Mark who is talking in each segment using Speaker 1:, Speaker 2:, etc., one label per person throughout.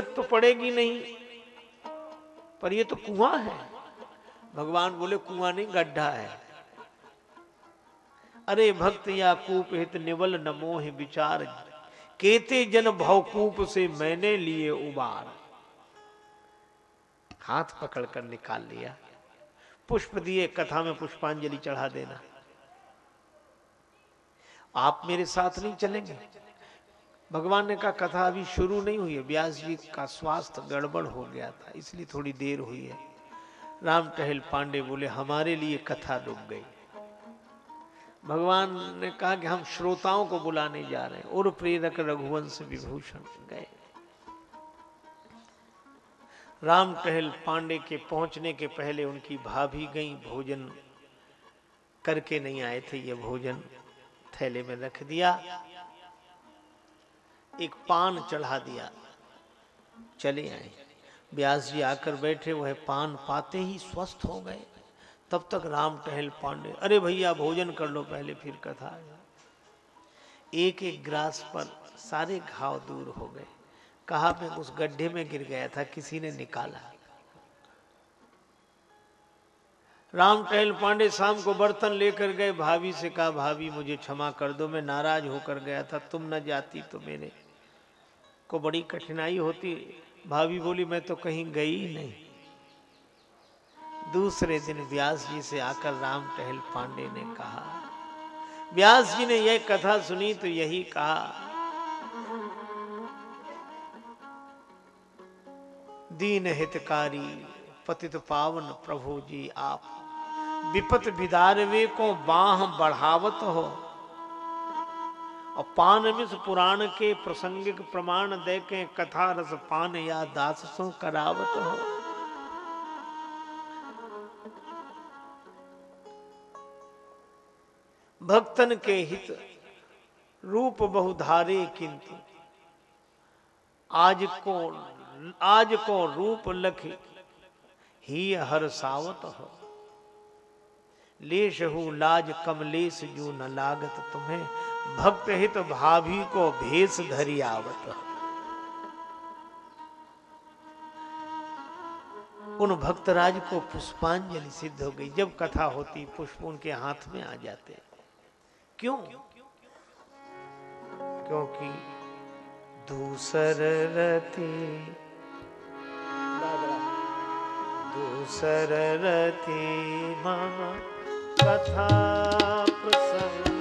Speaker 1: ज़रूरत तो पड़ेगी नहीं, पर ये तो कुआँ है। भगवान बोले, कुआँ नहीं, गड्ढा है। अरे भक्त या कूप हित निवल नमोह विचार, केते जन भवकूप से मैंने लिए उबार। हाथ पकड़कर निकाल लिया। पुष्प दिए, कथा में पुष्पांजलि चढ़ा देना। आप मेरे साथ नहीं चलेंगे। भगवान ने कहा, कथा अभी शुरू नहीं हुई है, व्यास जी का स्वास्थ्य गड़बड़ हो गया था, इसलिए थोड़ी देर हुई है। राम टहल पांडे बोले, हमारे लिए कथा रुक गई। भगवान ने कहा कि हम श्रोताओं को बुलाने जा रहे हैं, और प्रेरक रघुवंश विभूषण गए। राम टहल पांडे के पहुँचने के पहले उनकी भाभी गई, भोजन करके नहीं आए थे, ये भोजन थैले में रख दिया। एक पान चढ़ा दिया। चले आए। ब्यास जी आकर बैठे, वह पान पाते ही स्वस्थ हो गए। तब तक राम टहल पांडे। अरे भैया, भोजन कर लो पहले, फिर कथा एक एक ग्रास पर सारे घाव दूर हो गए। कहा, मैं उस गड्ढे में गिर गया था, किसी ने निकाला। राम टहल पांडे शाम को बर्तन लेकर गए। भाभी से कहा, भाभी, मुझे क्षमा कर दो, मैं नाराज़ होकर गया था। तुम न जाती तो मेरे को बड़ी कठिनाई होती। भाभी बोली, मैं तो कहीं गई नहीं। दूसरे दिन व्यास जी से आकर राम टहल पांडे ने कहा, व्यास जी ने यह कथा सुनी तो यही कहा, दीन हितकारी पतित पावन प्रभु जी, आप विपत विदारवे को बाह बढ़ावत हो। और पान मिस पुराण के प्रसंगिक प्रमाण दे के कथा रस पान या दास सो करावत हो। भक्तन के हित रूप बहुधारे किंतु, आज को आज को रूप लख, ही हर सावत हो। लेश हूँ लाज कमलेश जू न लागत तुम्हें भक्त हित तो भाभी को भेष धरी आवत। उन भक्तराज को पुष्पांजलि सिद्ध हो गई। जब कथा होती, पुष्प उनके हाथ में आ जाते। क्यों? क्योंकि दूसर रति दूसर रति मामा कथा प्रसंगा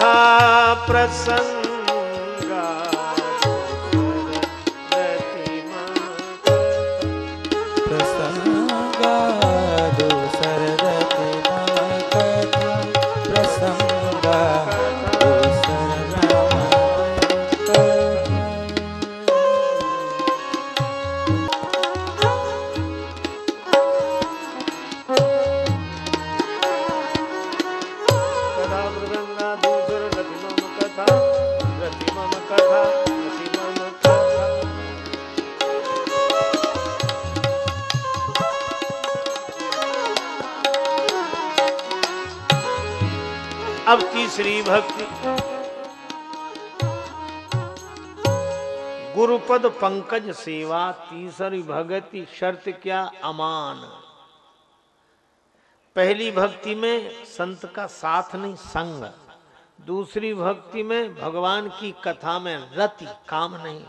Speaker 2: कथा
Speaker 1: प्रसंगा। रति मामा
Speaker 2: प्रसङ्गा दूसररति कथा प्रसङ्गा
Speaker 1: गुरुपद पंकज सेवा, तीसरी भगति शर्त क्या? अमान। पहली भक्ति में संत का साथ नहीं, संग। दूसरी भक्ति में भगवान की कथा में रति, काम नहीं।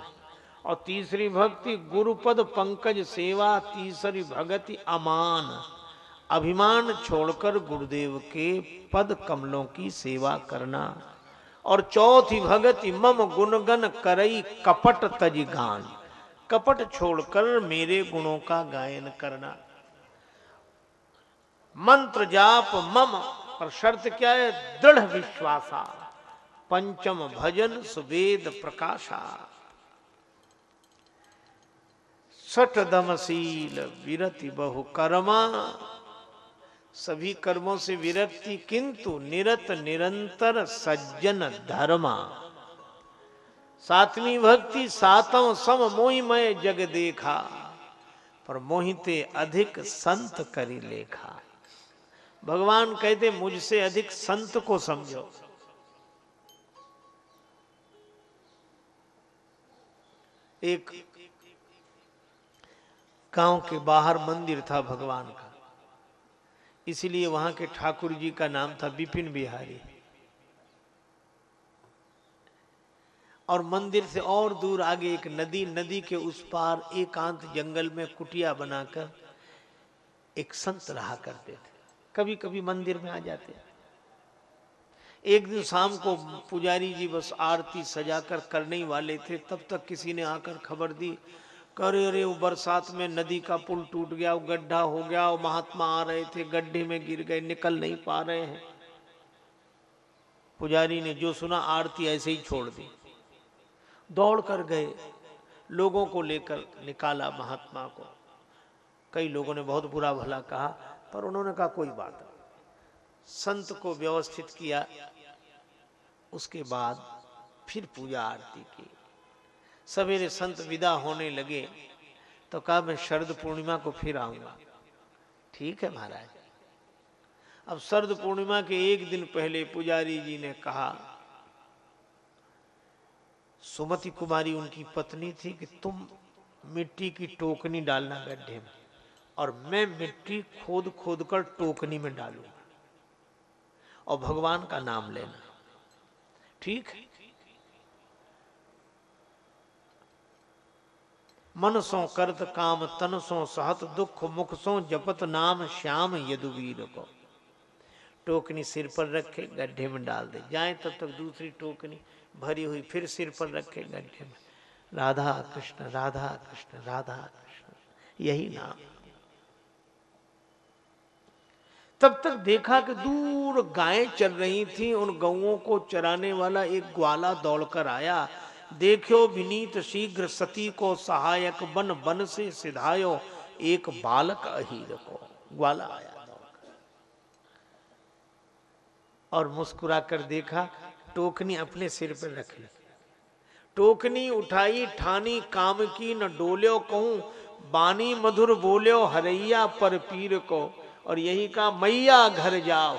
Speaker 1: और तीसरी भक्ति, गुरुपद पंकज सेवा, तीसरी भक्ति अमान। अभिमान छोड़कर गुरुदेव के पद कमलों की सेवा करना। और चौथी भगति, मम गुणगन करई कपट तज गान। कपट छोड़कर मेरे गुणों का गायन करना। मंत्र जाप, मम, पर शर्त क्या है? दृढ़ विश्वासा। पंचम भजन सुवेद प्रकाशा। सठ दमशील विरति बहु कर्मा। सभी कर्मों से विरक्ति किंतु निरत निरंतर सज्जन धर्मा। सातवीं भक्ति सातव सम मोहिमय जग देखा, पर मोहिते अधिक संत करी लेखा। भगवान कहते, मुझसे अधिक संत को समझो। एक गाँव के बाहर मंदिर था भगवान का। इसलिए वहाँ के ठाकुर जी का नाम था विपिन बिहारी। और मंदिर से और दूर आगे एक नदी नदी के उस पार एकांत जंगल में कुटिया बनाकर एक संत रहा करते थे। कभी कभी मंदिर में आ जाते एक दिन शाम को पुजारी जी बस आरती सजाकर करने ही वाले थे, तब तक किसी ने आकर खबर दी करे, अरे, वो बरसात में नदी का पुल टूट गया, वो गड्ढा हो गया, वो महात्मा आ रहे थे, गड्ढे में गिर गए, निकल नहीं पा रहे हैं। पुजारी ने जो सुना, आरती ऐसे ही छोड़ दी। दौड़ कर गए, लोगों को लेकर निकाला महात्मा को। कई लोगों ने बहुत बुरा भला कहा, पर उन्होंने कहा, कोई बात नहीं। संत को व्यवस्थित किया, उसके बाद फिर पूजा आरती की। सवेरे संत विदा होने लगे तो कहा, मैं शरद पूर्णिमा को फिर आऊँगा। ठीक है महाराज। अब शरद पूर्णिमा के एक दिन पहले पुजारी जी ने कहा, सुमति कुमारी, उनकी पत्नी थी कि तुम मिट्टी की टोकनी डालना गड्ढे में, और मैं मिट्टी खोद खोद कर टोकनी में डालूँगा और भगवान का नाम लेना। ठीक? मन सो करत काम तन सो सहत दुख मुख सो जपत नाम, श्याम यदुवीर को। टोकनी सिर पर रखे, गड्ढे में डाल दे। जाए तब तक दूसरी टोकनी भरी हुई, फिर सिर पर रखे गड्ढे में। राधा कृष्ण राधा कृष्ण राधा कृष्ण, यही नाम। तब तक देखा कि दूर गायें चल रही थी, उन गौओं को चराने वाला एक ग्वाला दौड़कर आया। देखो विनीत शीघ्र सती को सहायक बन बन से सिधायो, एक बालक अहीर को। ग्वाला आया और मुस्कुरा कर देखा, टोकनी अपने सिर पर रख ली। टोकनी उठाई, ठानी, काम की, न डोल्यो कहूँ, बानी मधुर बोल्यो, हरैया पर पीर को। और यही कहा, मैया घर जाओ,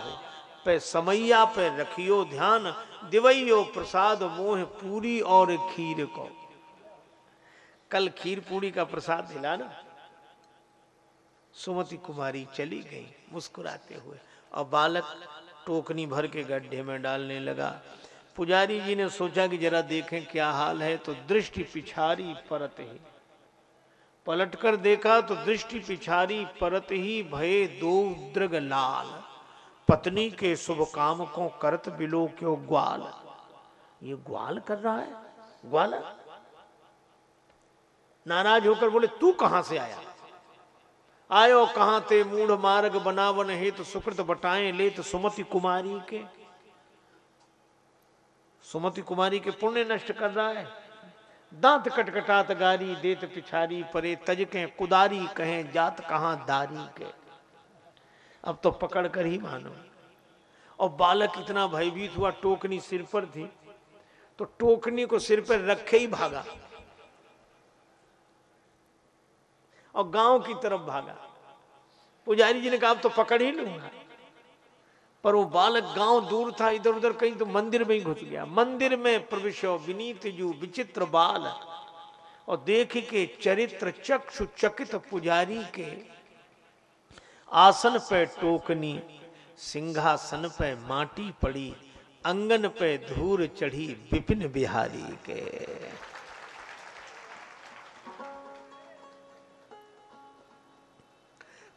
Speaker 1: पे समैया पे रखियो ध्यान दिवैयो प्रसाद मोह पूरी और खीर को। कल खीर पूरी का प्रसाद दिला ना? सुमति कुमारी चली गई, मुस्कुराते हुए। और बालक टोकनी भर के गड्ढे में डालने लगा। पुजारी जी ने सोचा कि जरा देखें क्या हाल है तो दृष्टि पिछारी परत ही। पलटकर देखा तो दृष्टि पिछारी परत ही, भय दो लाल। पत्नी के शुभ काम को करत बिलो क्यों ग्वाल? ये ग्वाल कर रहा है? ग्वाल? नाराज़ होकर बोले, तू कहाँ से आया? आयो कहाँ ते मूढ़ मार्ग बनावन हे तो सुकृत बटाए ले तो सुमति कुमारी के? सुमति कुमारी के पुण्य नष्ट कर रहा है? दांत कटकटात गारी, देत पिछारी, परे तज के कुदारी, कहें जात कहाँ दारी के? अब तो पकड़ कर ही मानो और बालक इतना भयभीत हुआ, टोकनी सिर पर थी तो टोकनी को सिर पर रखे ही भागा। और गाँव की तरफ़ भागा। पुजारी जी ने कहा, अब तो पकड़ ही लूँगा। पर वो बालक गाँव दूर था इधर उधर कहीं तो मंदिर में ही घुस गया। मंदिर में प्रवेश विनीत जू, विचित्र बाल। और देख के चरित्र चक्षु चकित पुजारी के आसन पे टोकनी, सिंहासन पे माटी पड़ी, अंगन पे धूर चढ़ी विपिन बिहारी के।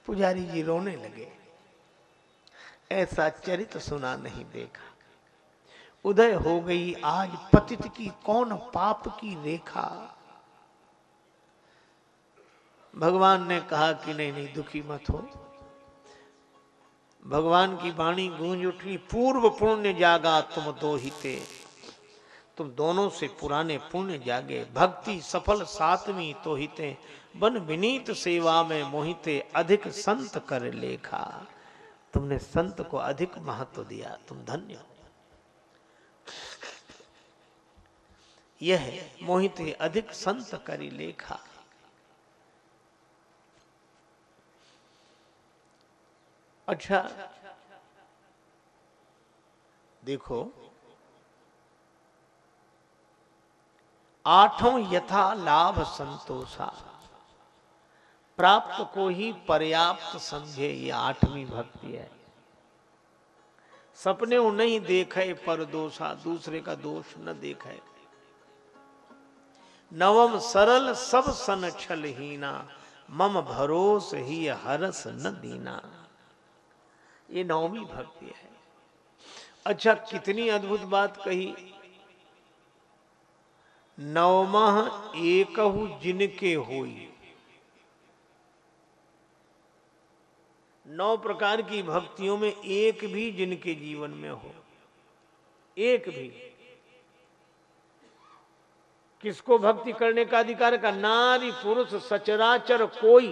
Speaker 1: पुजारी जी रोने लगे। ऐसा चरित्र सुना नहीं देखा। उदय हो गई आज पतित की, कौन पाप की रेखा? भगवान ने कहा कि नहीं नहीं, दुखी मत हो। भगवान की वाणी गूंज उठी, पूर्व पुण्य जागा तुम दो हिते। तुम दोनों से पुराने पुण्य जागे, भक्ति सफल सातवीं तो हिते। बन विनीत सेवा में मोहिते, अधिक संत कर लेखा। तुमने संत को अधिक महत्व दिया, तुम धन्य हो। यह मोहित, अधिक संत करी लेखा। अच्छा। देखो, आठों यथा लाभ संतोषा। प्राप्त को ही पर्याप्त समझे ये आठवीं भक्ति है। सपने नहीं देखे पर दोषा, दूसरे का दोष न देखे। नवम सरल सब सन छलहीना मम भरोस ही हरस न दीना। ये नवमी भक्ति है। अच्छा कितनी अद्भुत बात कही। नवमह एकहु जिनके होई। नौ प्रकार की भक्तियों में एक भी जिनके जीवन में हो। एक भी। किसको भक्ति करने का अधिकार का नारी पुरुष सचराचर कोई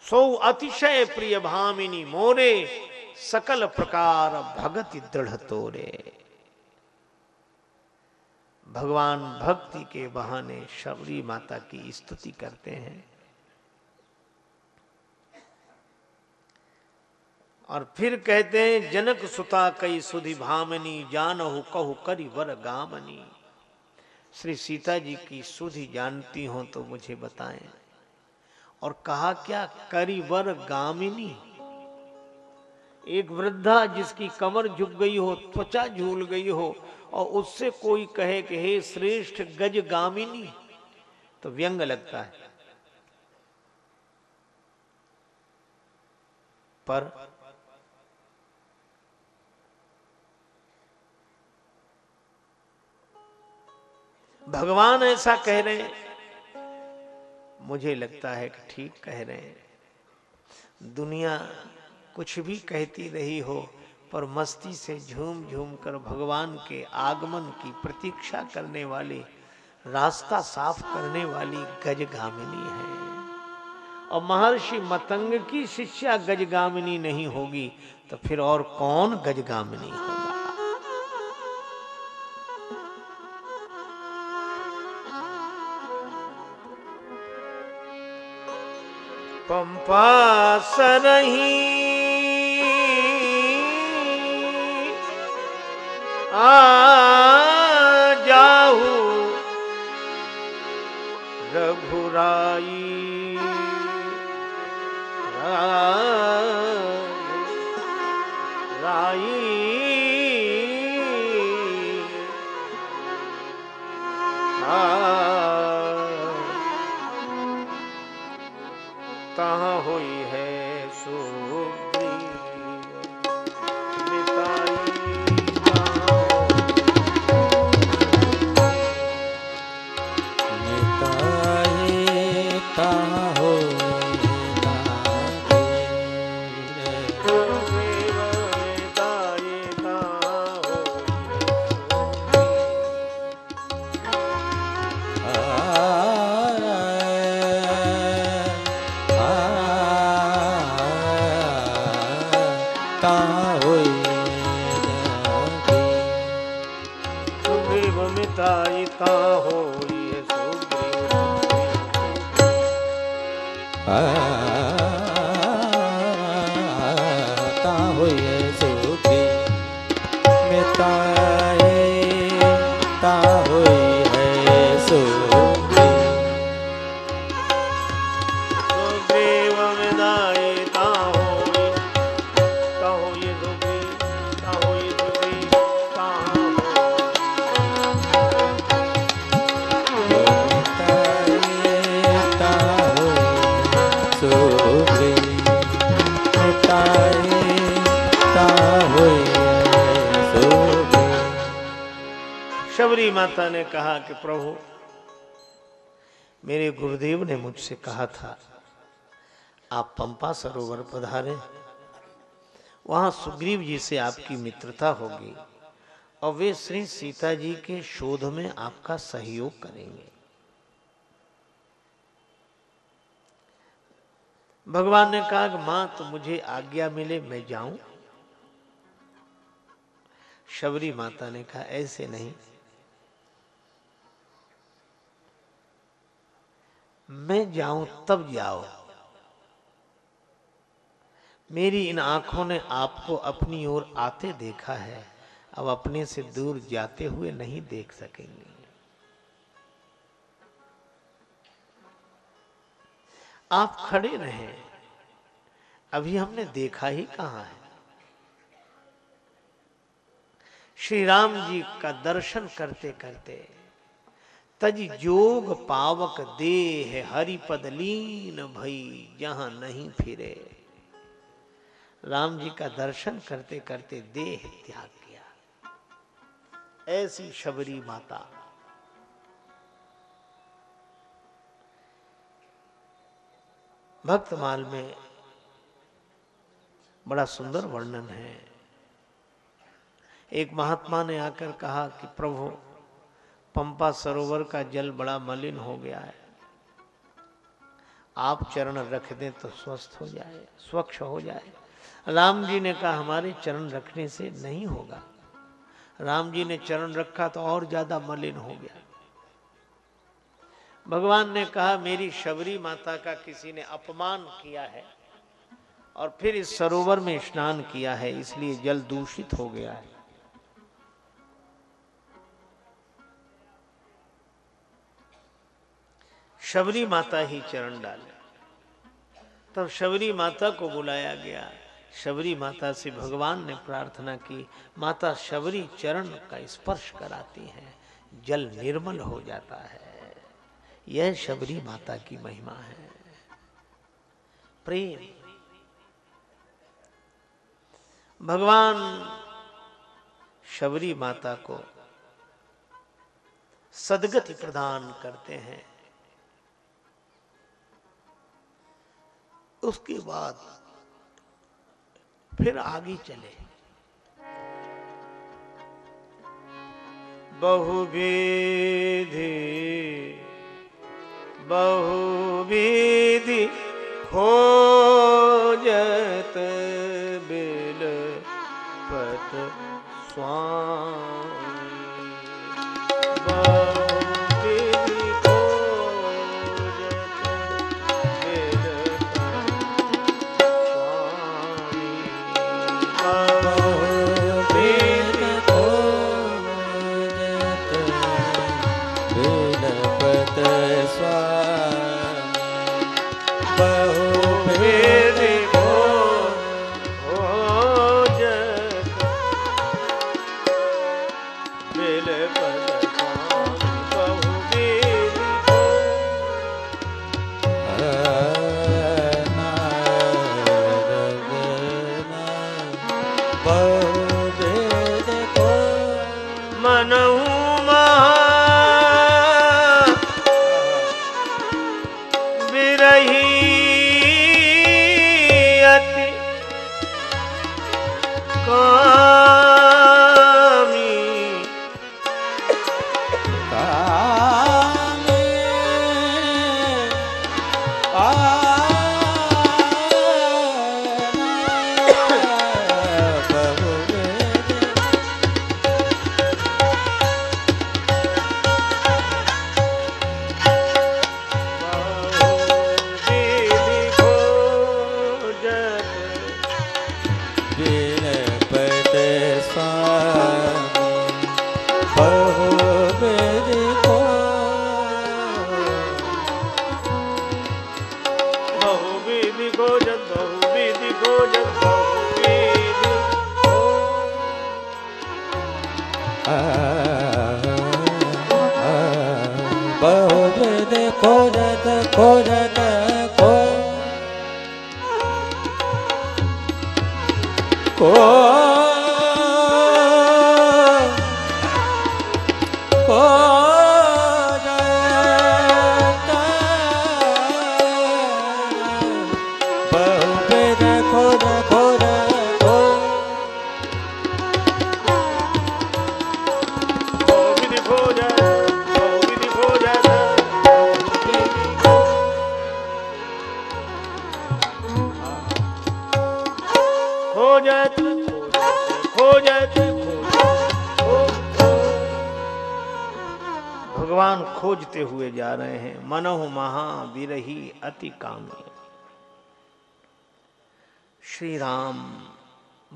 Speaker 1: सो अतिशय प्रिय भामिनी मोरे, सकल प्रकार भगति दृढ़ तोरे। भगवान भक्ति के बहाने शबरी माता की स्तुति करते हैं। और फिर कहते हैं, जनक सुता कई सुधि भामनी, जानहु कहु करी वर गामनी। श्री सीता जी की सुधि जानती हो तो मुझे बताएँ। और कहा, क्या करी वर गामिनी? एक वृद्धा जिसकी कमर झुक गई हो, त्वचा झूल गई हो, और उससे कोई कहे कि, हे श्रेष्ठ गज गामिनी? तो व्यंग लगता है। पर भगवान ऐसा कह रहे हैं मुझे लगता है कि ठीक कह रहे हैं। दुनिया कुछ भी कहती रही हो, पर मस्ती से झूम झूम कर भगवान के आगमन की प्रतीक्षा करने वाली, रास्ता साफ़ करने वाली गजगामिनी है। और महर्षि मतंग की शिष्या गजगामिनी नहीं होगी तो फिर और कौन गजगामिनी होगा पंपा सरही आ जाहू रघुराई। हुई है सुग्रीव ने कहा कि प्रभु, मेरे गुरुदेव ने मुझसे कहा था, आप पंपा सरोवर पधारे। वहाँ सुग्रीव जी से आपकी मित्रता होगी और वे श्री सीता जी के शोध में आपका सहयोग करेंगे। भगवान ने कहा कि माँ तो मुझे आज्ञा मिले, मैं जाऊँ। शबरी माता ने कहा, ऐसे नहीं। मैं जाऊँ, तब जाओ। मेरी इन आँखों ने आपको अपनी ओर आते देखा है। अब अपने से दूर जाते हुए नहीं देख सकेंगे। आप खड़े रहे। अभी हमने देखा ही कहा है। श्री राम जी का दर्शन करते करते तज जोग पावक देह हरिपद लीन भई जहाँ नहीं फिरे। राम जी का दर्शन करते करते देह त्याग किया। ऐसी शबरी माता। भक्तमाल में बड़ा सुंदर वर्णन है। एक महात्मा ने आकर कहा कि, प्रभु पंपा सरोवर का जल बड़ा मलिन हो गया है। आप चरण रख दें तो स्वस्थ हो जाए, स्वच्छ हो जाए। राम जी ने कहा, हमारे चरण रखने से नहीं होगा। राम जी ने चरण रखा तो और ज़्यादा मलिन हो गया। भगवान ने कहा, मेरी शबरी माता का किसी ने अपमान किया है और फिर इस सरोवर में स्नान किया है, इसलिए जल दूषित हो गया है। शबरी माता ही चरण डाले। तब शबरी माता को बुलाया गया। शबरी माता से भगवान ने प्रार्थना की, माता शबरी चरण का स्पर्श कराती है, जल निर्मल हो जाता है। यह शबरी माता की महिमा है। प्रेम। भगवान शबरी माता को सदगति प्रदान करते हैं। उसके बाद फिर आगे चले। बहुविधि बहुविधि खोजत बिल पत स्वामी। बहुविध खोजत खोजत
Speaker 2: खो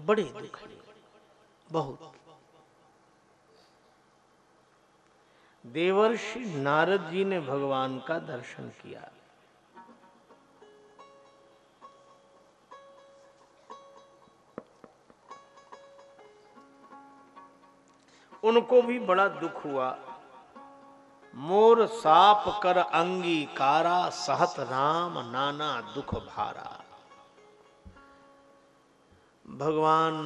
Speaker 1: बड़े दुखी बहुत। देवर्षि नारद जी ने भगवान का दर्शन किया। उनको भी बड़ा दुख हुआ। मोर साप कर अंगीकारा सहत राम नाना दुख भारा। भगवान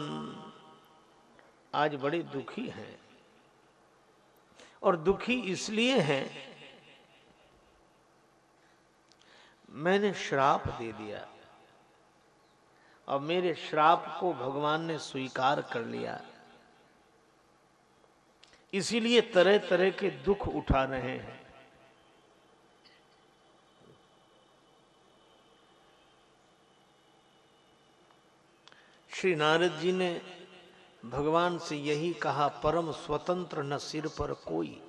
Speaker 1: आज बड़े दुखी हैं और दुखी इसलिए हैं, मैंने श्राप दे दिया और मेरे श्राप को भगवान ने स्वीकार कर लिया। इसीलिए तरह तरह के दुख उठा रहे हैं। श्री नारद जी ने भगवान से यही कहा, परम स्वतंत्र न सिर पर कोई।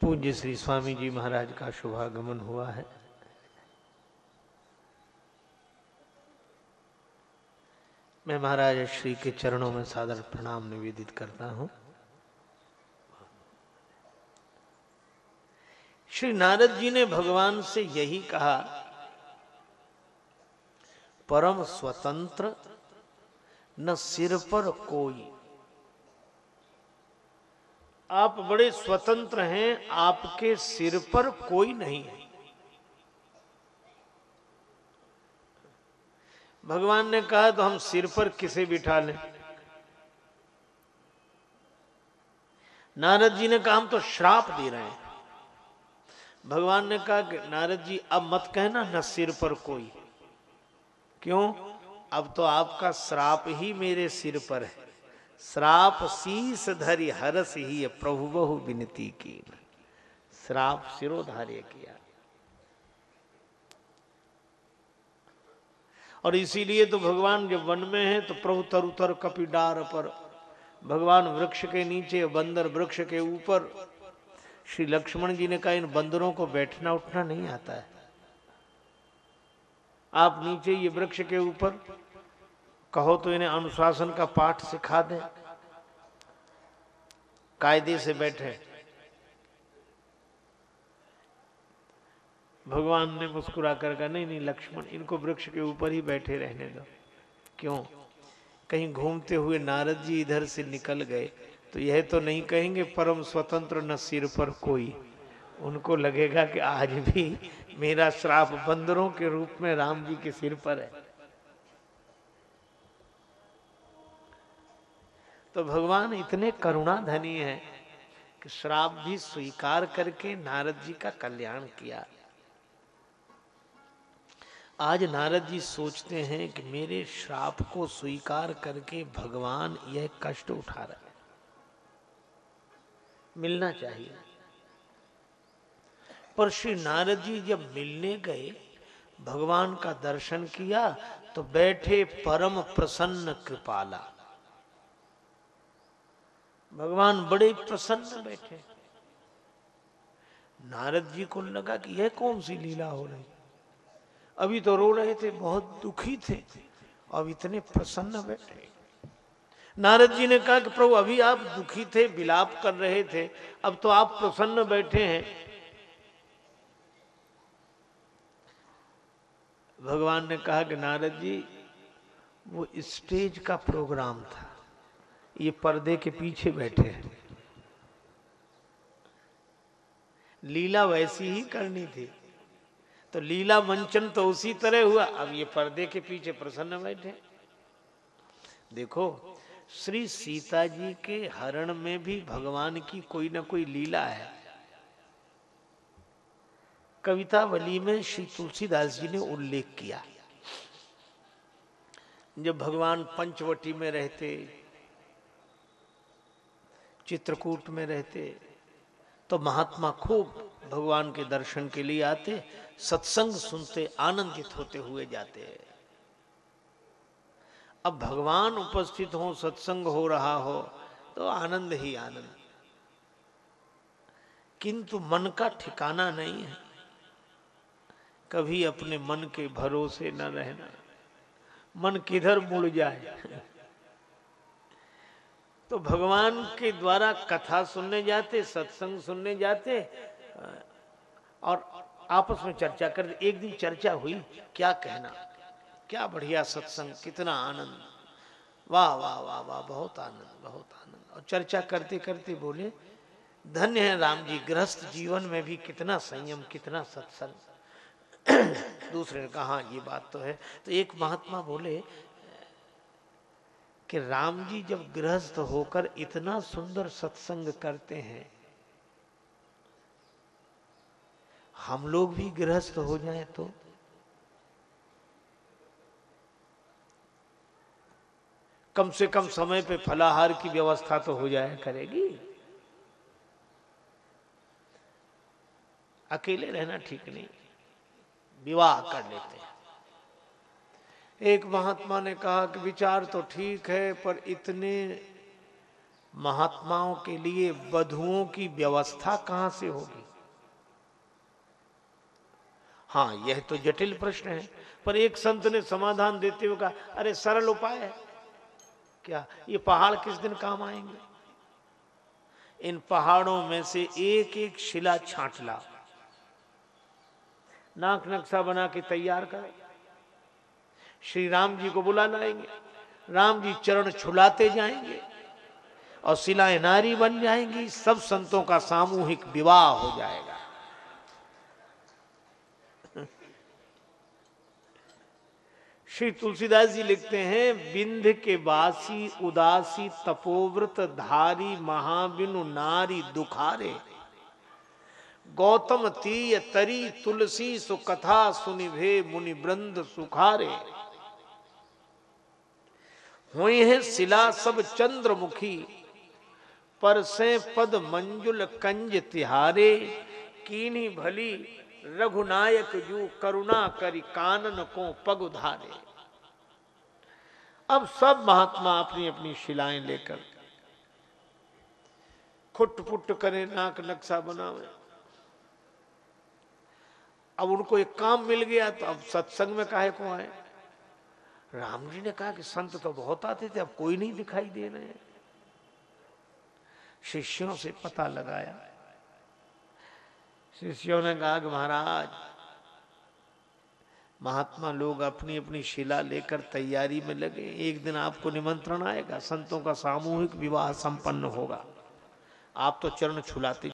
Speaker 1: पूज्य श्री स्वामी जी महाराज का शुभागमन हुआ है। मैं महाराज श्री के चरणों में सादर प्रणाम निवेदित करता हूँ। श्री नारद जी ने भगवान से यही कहा, परम स्वतंत्र, न सिर पर कोई। आप बड़े स्वतंत्र हैं, आपके सिर पर कोई नहीं है। भगवान ने कहा तो हम सिर पर किसे बिठा लें? नारद जी ने कहा, हम तो श्राप दे रहे हैं। भगवान ने कहा कि नारद जी, अब मत कहना न सिर पर कोई। क्यों? अब तो आपका श्राप ही मेरे सिर पर है। श्राप शीस धरि हरस ही प्रभु बहु विनती की। श्राप सिरोधार्य किया। और इसीलिए तो भगवान जब वन में है तो प्रभु तरुतर कपिडार पर, भगवान वृक्ष के नीचे, बंदर वृक्ष के ऊपर श्री लक्ष्मण जी ने कहा, इन बंदरों को बैठना उठना नहीं आता है। आप नीचे ये वृक्ष के ऊपर कहो तो इन्हें अनुशासन का पाठ सिखा दें। कायदे से बैठे। भगवान ने मुस्कुरा कर कहा, नहीं नहीं, लक्ष्मण, इनको वृक्ष के ऊपर ही बैठे रहने दो। क्यों? कहीं घूमते हुए नारद जी इधर से निकल गए। तो यह तो नहीं कहेंगे परम स्वतंत्र न सिर पर कोई। उनको लगेगा कि आज भी मेरा श्राप बंदरों के रूप में राम जी के सिर पर है। तो भगवान इतने करुणा धनी है कि श्राप भी स्वीकार करके नारद जी का कल्याण किया। आज नारद जी सोचते हैं कि मेरे श्राप को स्वीकार करके भगवान यह कष्ट उठा रहे मिलना चाहिए। पर श्री नारद जी जब मिलने गए, भगवान का दर्शन किया तो बैठे परम प्रसन्न कृपाला। भगवान बड़े प्रसन्न बैठे। नारद जी को लगा कि यह कौन सी लीला हो रही? अभी तो रो रहे थे, बहुत दुखी थे, अब इतने प्रसन्न बैठे। नारद जी ने कहा कि प्रभु, अभी आप दुखी थे, विलाप कर रहे थे, अब तो आप प्रसन्न बैठे हैं। भगवान ने कहा कि नारद जी, वो स्टेज का प्रोग्राम था। ये पर्दे के पीछे बैठे हैं। लीला वैसी ही करनी थी। तो लीला मंचन तो उसी तरह हुआ। अब ये पर्दे के पीछे प्रसन्न बैठे देखो श्री सीता जी के हरण में भी भगवान की कोई ना कोई लीला है। कवितावली में श्री तुलसीदास जी ने उल्लेख किया। जब भगवान पंचवटी में रहते, चित्रकूट में रहते तो महात्मा खूब भगवान के दर्शन के लिए आते, सत्संग सुनते, आनंदित होते हुए जाते हैं। अब भगवान उपस्थित हो, सत्संग हो रहा हो तो आनंद ही आनंद। किंतु मन का ठिकाना नहीं है। कभी अपने मन के भरोसे न रहना। मन किधर मुड़ जाए? तो भगवान के द्वारा कथा सुनने जाते, सत्संग सुनने जाते, और आपस में चर्चा कर, एक दिन चर्चा हुई, क्या कहना? क्या बढ़िया सत्संग कितना आनंद। वाह वाह वाह वाह बहुत आनंद बहुत आनंद। और चर्चा करते करते बोले धन्य है राम जी गृहस्थ जीवन में भी कितना संयम कितना सत्संग। दूसरे ने कहा हाँ, ये बात तो है। तो एक महात्मा बोले कि राम जी जब गृहस्थ होकर इतना सुंदर सत्संग करते हैं हम लोग भी गृहस्थ हो जाएँ तो कम से कम समय पे फलाहार की व्यवस्था तो हो जाए करेगी। अकेले रहना ठीक नहीं। विवाह कर लेते हैं। एक महात्मा ने कहा कि विचार तो ठीक है, पर इतने महात्माओं के लिए वधुओं की व्यवस्था कहाँ से होगी? हाँ यह तो जटिल प्रश्न है, पर एक संत ने समाधान देते हुए कहा, अरे सरल उपाय है। क्या? ये पहाड़ किस दिन काम आएँगे? इन पहाड़ों में से एक एक शिला छांट ला। नाक नक्शा बना के तैयार करें। श्री राम जी को बुला लाएँगे। राम जी चरण छुलाते जाएँगे और शिलाएँ नारी बन जाएँगी। सब संतों का सामूहिक विवाह हो जाएगा। श्री तुलसीदास जी लिखते हैं, बिंध के बासी उदासी, तपोव्रत, धारी, महाबिनु, नारी, दुखारे। गौतम तीय, तरी, तुलसी, सुकथा, सुनिभे मुनि वृंद सुखारे। हुए हैं शिला सब चंद्रमुखी, पर से पद मंजुल कंज तिहारे, कीनी भली रघुनायक जू करुणा करी कानन को पग उधारे। अब सब महात्मा अपनी अपनी शिलाएँ लेकर खुट पुट करे, नाक नक्शा बनावे। अब उनको एक काम मिल गया तो अब सत्संग में काहे को आए? राम जी ने कहा कि संत तो बहुत आते थे, अब कोई नहीं दिखाई दे रहे शिष्यों से पता लगाया। शिष्यों ने कहा कि महाराज, महात्मा लोग अपनी अपनी शिला लेकर तैयारी में लगे। एक दिन आपको निमंत्रण आएगा, संतों का सामूहिक विवाह संपन्न होगा। आप तो चरण छुलाते